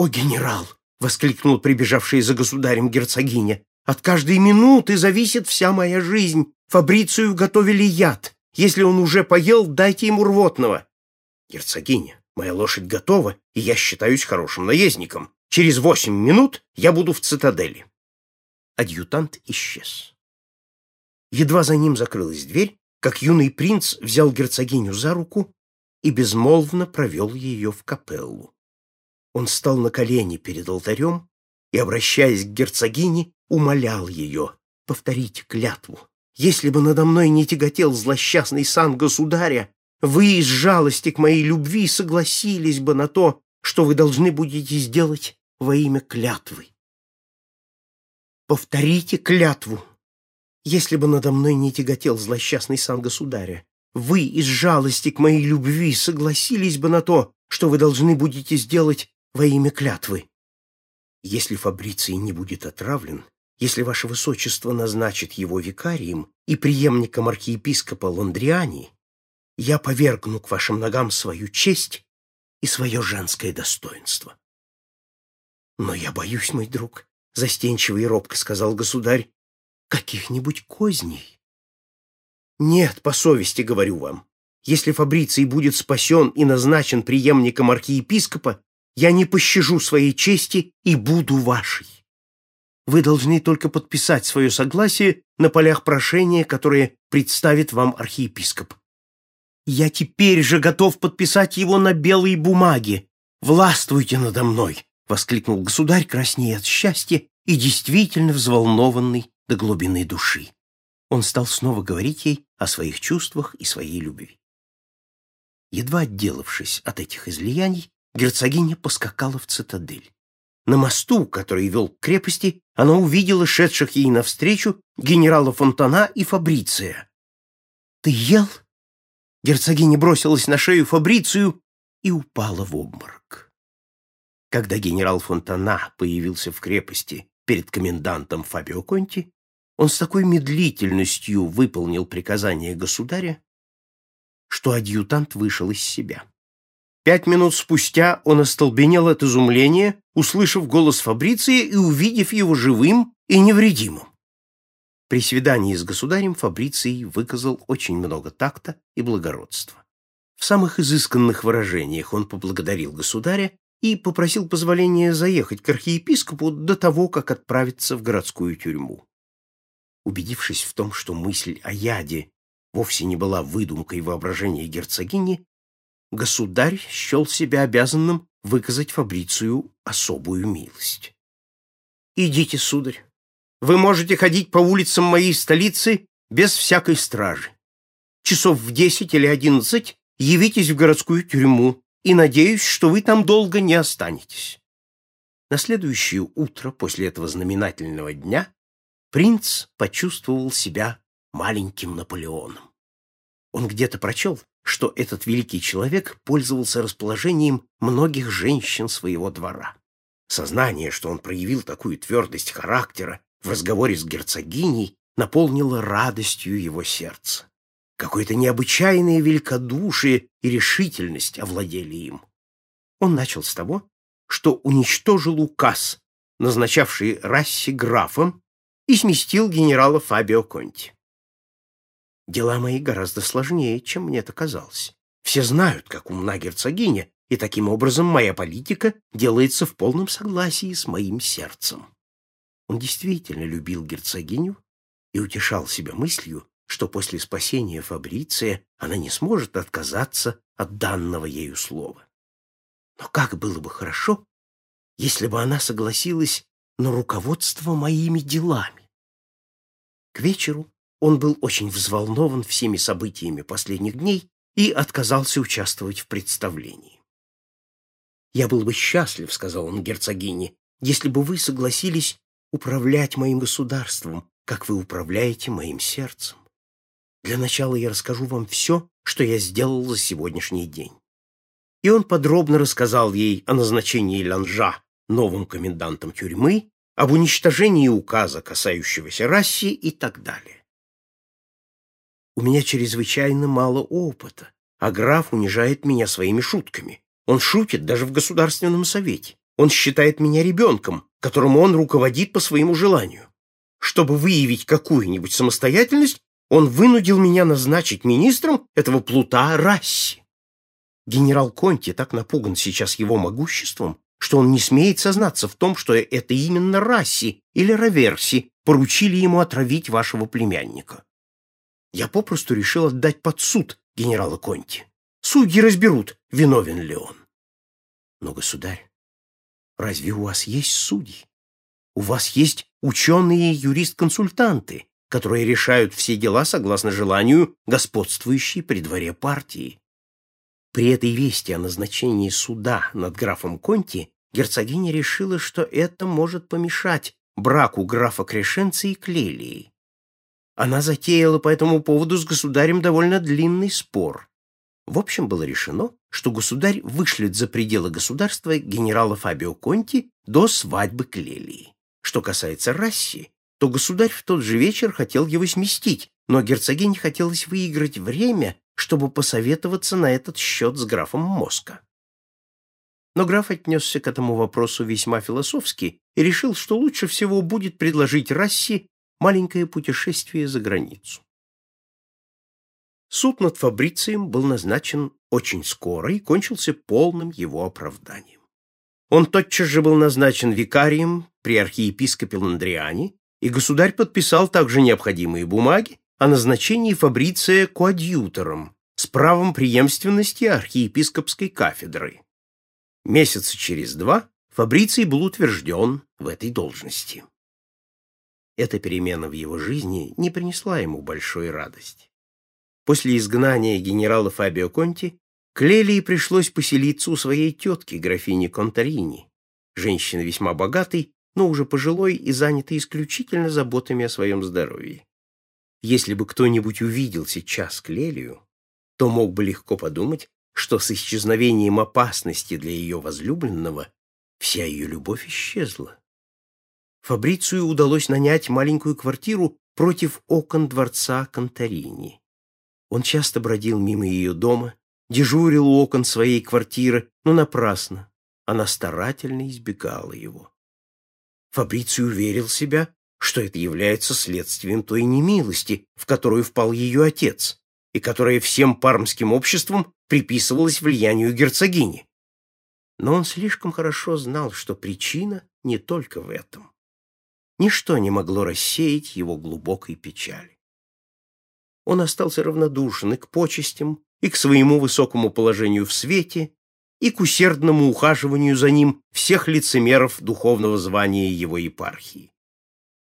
«О, генерал!» — воскликнул прибежавшая за государем герцогиня. «От каждой минуты зависит вся моя жизнь. Фабрицию готовили яд. Если он уже поел, дайте ему рвотного». «Герцогиня, моя лошадь готова, и я считаюсь хорошим наездником. Через восемь минут я буду в цитадели». Адъютант исчез. Едва за ним закрылась дверь, как юный принц взял герцогиню за руку и безмолвно провел ее в капеллу. Он стал на колени перед алтарем и, обращаясь к герцогине, умолял ее повторить клятву. Если бы надо мной не тяготел злосчастный сан государя, вы из жалости к моей любви согласились бы на то, что вы должны будете сделать во имя клятвы. Повторите клятву. Если бы надо мной не тяготел злосчастный сан государя, вы из жалости к моей любви согласились бы на то, что вы должны будете сделать во имя клятвы. Если Фабриций не будет отравлен, если ваше высочество назначит его викарием и преемником архиепископа Лондриани, я повергну к вашим ногам свою честь и свое женское достоинство. Но я боюсь, мой друг, — застенчиво и робко сказал государь, — каких-нибудь козней. Нет, по совести говорю вам, если Фабриций будет спасен и назначен преемником архиепископа, я не пощажу своей чести и буду вашей. Вы должны только подписать свое согласие на полях прошения, которые представит вам архиепископ. Я теперь же готов подписать его на белой бумаге. Властвуйте надо мной, воскликнул государь, краснея от счастья и действительно взволнованный до глубины души. Он стал снова говорить ей о своих чувствах и своей любви. Едва отделавшись от этих излияний, герцогиня поскакала в цитадель. На мосту, который вел к крепости, она увидела шедших ей навстречу генерала Фонтана и Фабриция. «Ты ел?» Герцогиня бросилась на шею Фабрицию и упала в обморок. Когда генерал Фонтана появился в крепости перед комендантом Фабио Конти, он с такой медлительностью выполнил приказание государя, что адъютант вышел из себя. Пять минут спустя он остолбенел от изумления, услышав голос Фабриция и увидев его живым и невредимым. При свидании с государем Фабриций выказал очень много такта и благородства. В самых изысканных выражениях он поблагодарил государя и попросил позволения заехать к архиепископу до того, как отправиться в городскую тюрьму. Убедившись в том, что мысль о яде вовсе не была выдумкой воображения герцогини, государь счел себя обязанным выказать Фабрицию особую милость. «Идите, сударь, вы можете ходить по улицам моей столицы без всякой стражи. Часов в десять или одиннадцать явитесь в городскую тюрьму, и надеюсь, что вы там долго не останетесь». На следующее утро после этого знаменательного дня принц почувствовал себя маленьким Наполеоном. Он где-то прочел, что этот великий человек пользовался расположением многих женщин своего двора. Сознание, что он проявил такую твердость характера в разговоре с герцогиней, наполнило радостью его сердце. Какое-то необычайное великодушие и решительность овладели им. Он начал с того, что уничтожил указ, назначавший Расси графом, и сместил генерала Фабио Конти. Дела мои гораздо сложнее, чем мне это казалось. Все знают, как умна герцогиня, и таким образом моя политика делается в полном согласии с моим сердцем. Он действительно любил герцогиню и утешал себя мыслью, что после спасения Фабриция она не сможет отказаться от данного ею слова. Но как было бы хорошо, если бы она согласилась на руководство моими делами. К вечеру он был очень взволнован всеми событиями последних дней и отказался участвовать в представлении. «Я был бы счастлив», — сказал он герцогине, «если бы вы согласились управлять моим государством, как вы управляете моим сердцем. Для начала я расскажу вам все, что я сделал за сегодняшний день». И он подробно рассказал ей о назначении Ланжа новым комендантом тюрьмы, об уничтожении указа, касающегося Расси и так далее. У меня чрезвычайно мало опыта, а граф унижает меня своими шутками. Он шутит даже в Государственном совете. Он считает меня ребенком, которому он руководит по своему желанию. Чтобы выявить какую-нибудь самостоятельность, он вынудил меня назначить министром этого плута Расси. Генерал Конти так напуган сейчас его могуществом, что он не смеет сознаться в том, что это именно Расси или Раверси поручили ему отравить вашего племянника. Я попросту решил отдать под суд генерала Конти. Судьи разберут, виновен ли он. Но, государь, разве у вас есть судьи? У вас есть ученые юрист-консультанты, которые решают все дела согласно желанию господствующей при дворе партии. При этой вести о назначении суда над графом Конти герцогиня решила, что это может помешать браку графа Крешенца и Клелии. Она затеяла по этому поводу с государем довольно длинный спор. В общем, было решено, что государь вышлет за пределы государства генерала Фабио Конти до свадьбы Клелии. Что касается Расси, то государь в тот же вечер хотел его сместить, но герцогине хотелось выиграть время, чтобы посоветоваться на этот счет с графом Моска. Но граф отнесся к этому вопросу весьма философски и решил, что лучше всего будет предложить Расси маленькое путешествие за границу. Суд над Фабрицием был назначен очень скоро и кончился полным его оправданием. Он тотчас же был назначен викарием при архиепископе Ландриане, и государь подписал также необходимые бумаги о назначении Фабриция коадьютором с правом преемственности архиепископской кафедры. Месяца через два Фабриций был утвержден в этой должности. Эта перемена в его жизни не принесла ему большой радости. После изгнания генерала Фабио Конти Клелии пришлось поселиться у своей тетки, графини Конторини, женщины весьма богатой, но уже пожилой и занятой исключительно заботами о своем здоровье. Если бы кто-нибудь увидел сейчас Клелию, то мог бы легко подумать, что с исчезновением опасности для ее возлюбленного вся ее любовь исчезла. Фабрицию удалось нанять маленькую квартиру против окон дворца Конторини. Он часто бродил мимо ее дома, дежурил у окон своей квартиры, но напрасно. Она старательно избегала его. Фабриций уверил себя, что это является следствием той немилости, в которую впал ее отец, и которая всем пармским обществом приписывалась влиянию герцогини. Но он слишком хорошо знал, что причина не только в этом. Ничто не могло рассеять его глубокой печали. Он остался равнодушен и к почестям, и к своему высокому положению в свете, и к усердному ухаживанию за ним всех лицемеров духовного звания его епархии.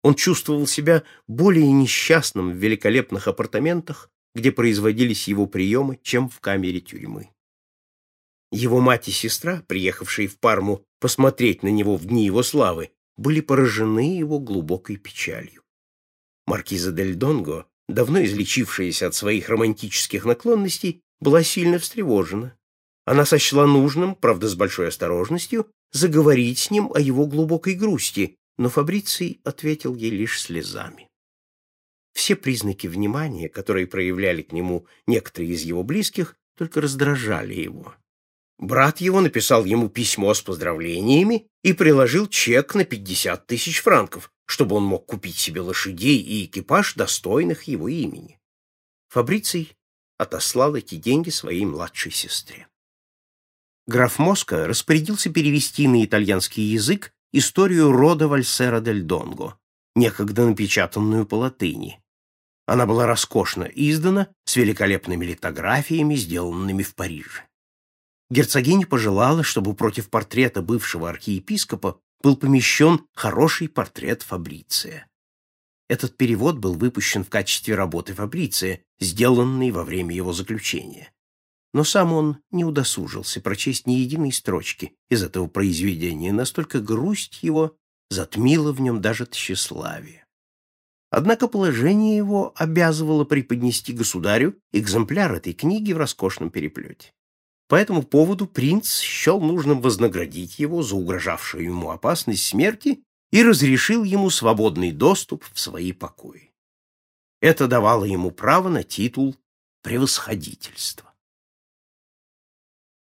Он чувствовал себя более несчастным в великолепных апартаментах, где производились его приемы, чем в камере тюрьмы. Его мать и сестра, приехавшие в Парму посмотреть на него в дни его славы, были поражены его глубокой печалью. Маркиза дель Донго, давно излечившаяся от своих романтических наклонностей, была сильно встревожена. Она сочла нужным, правда с большой осторожностью, заговорить с ним о его глубокой грусти, но Фабриций ответил ей лишь слезами. Все признаки внимания, которые проявляли к нему некоторые из его близких, только раздражали его. Брат его написал ему письмо с поздравлениями и приложил чек на пятьдесят тысяч франков, чтобы он мог купить себе лошадей и экипаж, достойных его имени. Фабриций отослал эти деньги своей младшей сестре граф Моско распорядился перевести на итальянский язык историю рода Вальсера дель Донго, некогда напечатанную по латыни. Она была роскошно издана с великолепными литографиями, сделанными в Париже. Герцогиня пожелала, чтобы против портрета бывшего архиепископа был помещен хороший портрет Фабриция. Этот перевод был выпущен в качестве работы Фабриция, сделанной во время его заключения но сам он не удосужился прочесть ни единой строчки из этого произведения, настолько грусть его затмила в нем даже тщеславие. Однако положение его обязывало преподнести государю экземпляр этой книги в роскошном переплете. По этому поводу принц счел нужным вознаградить его за угрожавшую ему опасность смерти и разрешил ему свободный доступ в свои покои. Это давало ему право на титул превосходительства.